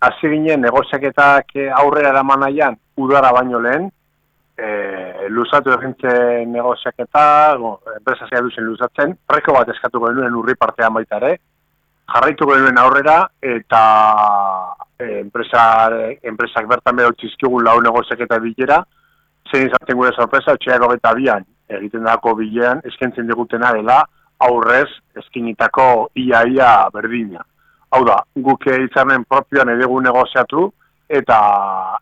hasi ginen negoziaketak aurrera eraman nahian udara baino lehen, e, luzatu egintzen negoziaketa, go, enpresa zea duzen luzatzen, reko bat eskatuko genuen urri partean baita ere, jarraituko genuen aurrera, eta e, enpresa, enpresak bertan behar txizkigun lau negoziaketa bilera, zein izaten gure sorpresa, txeak eta bian, egiten dako bilean, eskentzen digutena dela, aurrez, eskinitako ia-ia berdina. Hau da, guk hitzarmen propioan edegu negoziatu, eta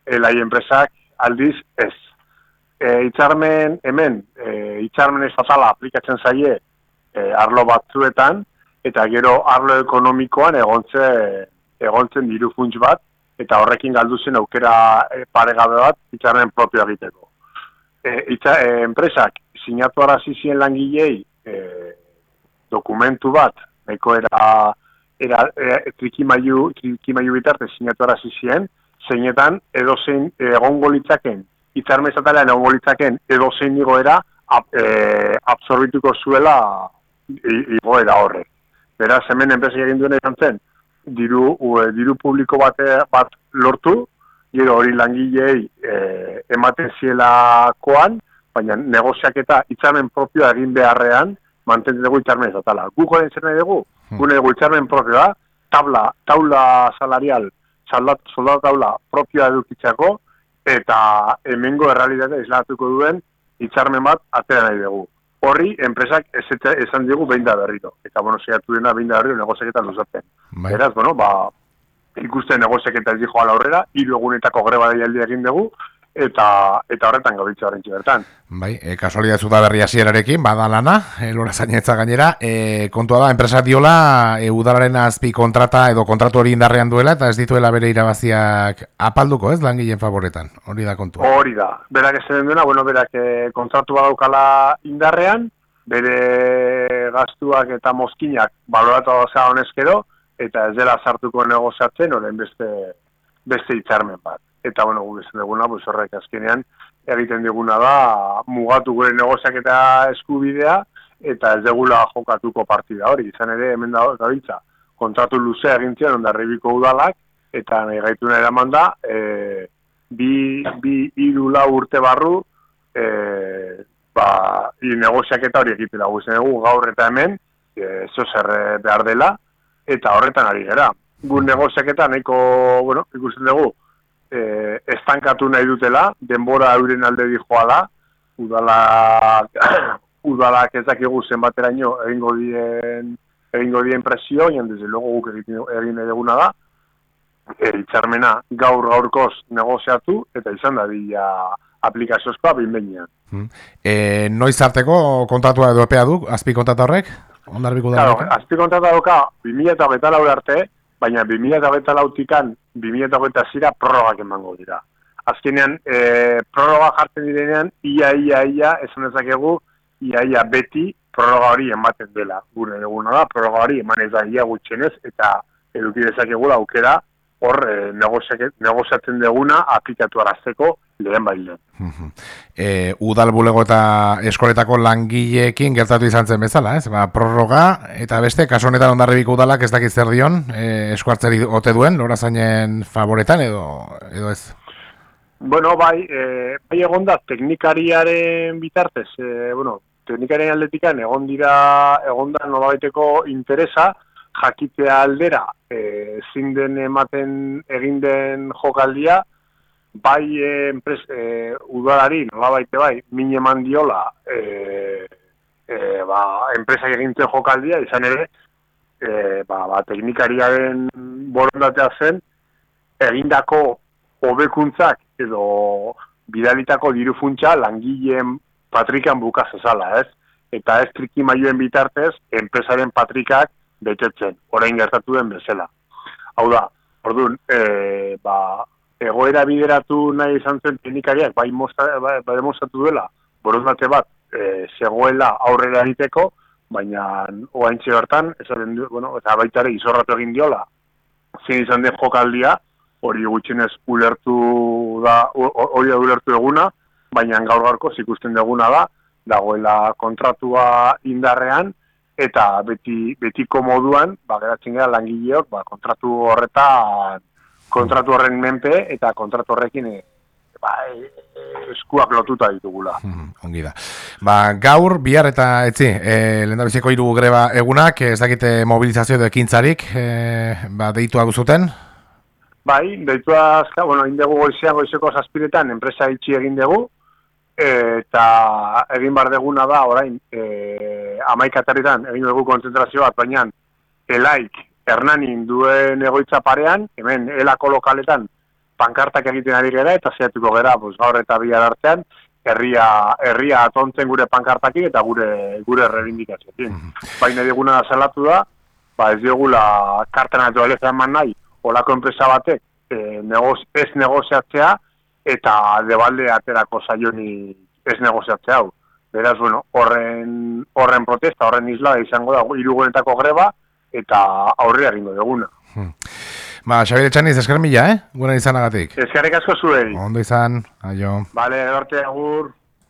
elai enpresak aldiz ez. E, hitzarmen hemen, e, hitzarmen estatala aplikatzen zaie e, arlo batzuetan, eta gero arlo ekonomikoan egontze, egontzen diru funts bat, eta horrekin galdu zen aukera e, paregabe bat hitzarmen propio egiteko. E, itza, e, enpresak sinatu arazi zien langilei e, dokumentu bat, nahiko era, era, era trikimaiu, trikimaiu bitarte sinatu arazi zien, zeinetan edozein egongo litzaken, itzarmezatalean egongo litzaken edozein igoera ab, e, absorbituko zuela igoera horre. Beraz, hemen enpresa egin duen izan zen, diru, ue, diru publiko bat, bat lortu, gero hori langilei e, ematen zielakoan, baina negoziak eta itzamen propioa egin beharrean, mantentzen dugu itxarmen ez atala. Gu joden zer nahi dugu, hmm. gune dugu itxarmen propioa, tabla, taula salarial, soldat, soldat taula propioa edukitzako, eta hemengo errealitatea islatuko duen itxarmen bat atera nahi dugu. Horri, enpresak ez esan dugu behin da berriro. Eta, bueno, zeiatu dena behin da berriro negoziaketan luzatzen. Bai. Beraz, bueno, ba, ikusten negoziaketan dijo ala horrera, hiru egunetako greba daialdi egin dugu, eta eta horretan gabitza horrentzi bertan. Bai, e, kasualidad zuta berri hasierarekin bada lana, elora zainetza gainera, e, kontua da, enpresa diola, e, udalaren azpi kontrata edo kontratu hori indarrean duela, eta ez dituela bere irabaziak apalduko, ez, langileen favoretan, hori da kontua. Hori da, berak ez duena, bueno, berak e, kontratu badaukala indarrean, bere gaztuak eta mozkinak baloratu da honezkero, eta ez dela sartuko negoziatzen, horren beste, beste itxarmen bat eta bueno, gure zen duguna, pues horrek azkenean egiten diguna da mugatu gure negoziak eta eskubidea eta ez degula jokatuko partida hori, izan ere hemen da gabiltza, kontratu luzea egintzen ondarribiko udalak eta nahi gaitu nahi eraman da e, bi, bi iru urte barru e, ba, negoziak eta hori egiten dago izan dugu gaur eta hemen e, zer behar dela eta horretan ari gara. Gu negoziak eta nahiko, bueno, ikusten dugu, e, estankatu nahi dutela, denbora euren alde dijoa da, udalak, udalak ez dakigu zenbateraino egingo dien, egingo dien presio, jan desde luego guk egin eduguna da, eritzarmena gaur gaurkoz negoziatu, eta izan da bila aplikaziozkoa behin hmm. E, noiz arteko kontratua edo epea du, azpi kontrata horrek? Ondarbiko da claro, azpi kontrata doka, 2000 eta beta arte, baina 2008 lautikan 2008 zira prorrogak emango dira. Azkenean, e, prorroga jartzen direnean, ia, ia, ia, esan ezakegu, ia, ia, beti prorroga hori ematen dela. Gure eguna da, prorroga hori eman ez da ia gutxenez, eta eduki dezakegu aukera, hor e, negoziatzen deguna aplikatu arazteko lehen bai lehen. E, udal bulego eta eskoletako langileekin gertatu izan zen bezala, ez? Ba, prorroga eta beste, kasu honetan ondarribiko udalak ez dakit zer dion, e, eskuartzeri ote duen, lora zainen favoretan edo, edo ez? Bueno, bai, e, bai egon da, teknikariaren bitartez, e, bueno, teknikariaren aldetikan egon dira, egon da nolabaiteko interesa, jakitea aldera e, zin den ematen egin den jokaldia, bai e, enpres, e, udalari, nola baite bai, min eman diola e, e, ba, enpresak egintzen jokaldia, izan ere, e, ba, ba, teknikariaren borondatea zen, egindako hobekuntzak edo bidalitako diru funtsa langileen patrikan bukazazala, ez? Eta ez trikimaioen bitartez, enpresaren patrikak betetzen, orain gertatu den bezala. Hau da, orduan, e, ba, egoera bideratu nahi izan zen teknikariak, bai, mostra, bai, bai demostratu duela, borondate bat, e, zegoela aurrera egiteko, baina oaintxe bertan, esaten du, bueno, eta baita ere izorratu egin diola, zein izan den jokaldia, hori gutxinez ulertu da, hori ulertu eguna, baina gaur gaurko ikusten deguna da, dagoela kontratua indarrean, eta beti betiko moduan ba geratzen gara langileok ba kontratu horretan kontratu horren menpe eta kontratu horrekin e, ba, e, eskuak lotuta ditugula. Hmm, ongi da. Ba, gaur, bihar eta etzi, e, lehen da hiru greba egunak, ez dakite mobilizazio edo ekintzarik, e, ba, deitu aguzuten? Bai, deitu azka, bueno, indegu goizean goizeko zazpiretan, enpresa itxi egin dugu, eta egin bar deguna da, orain, e, amaikatarritan, egin dugu konzentrazio bat, baina, elaik, hernanin duen egoitza parean, hemen, elako lokaletan, pankartak egiten ari gara eta zeatuko gara, pues, gaur eta bihar artean, herria, herria atontzen gure pankartakin eta gure gure reivindikazioekin. Mm -hmm. Baina diguna salatu da, ba ez diogula karta naturaleza eman nahi, olako enpresa batek e, negoz, ez negoziatzea eta debalde aterako saioni ez negoziatzea hau. Beraz, bueno, horren, horren protesta, horren isla izango da, irugunetako greba, eta aurre egingo duguna. Hmm. Ba, Xabier Etxaniz, esker mila, eh? Guna izan agatik. Eskerrik asko zuei. Ondo izan, aio. Bale, edorte, agur.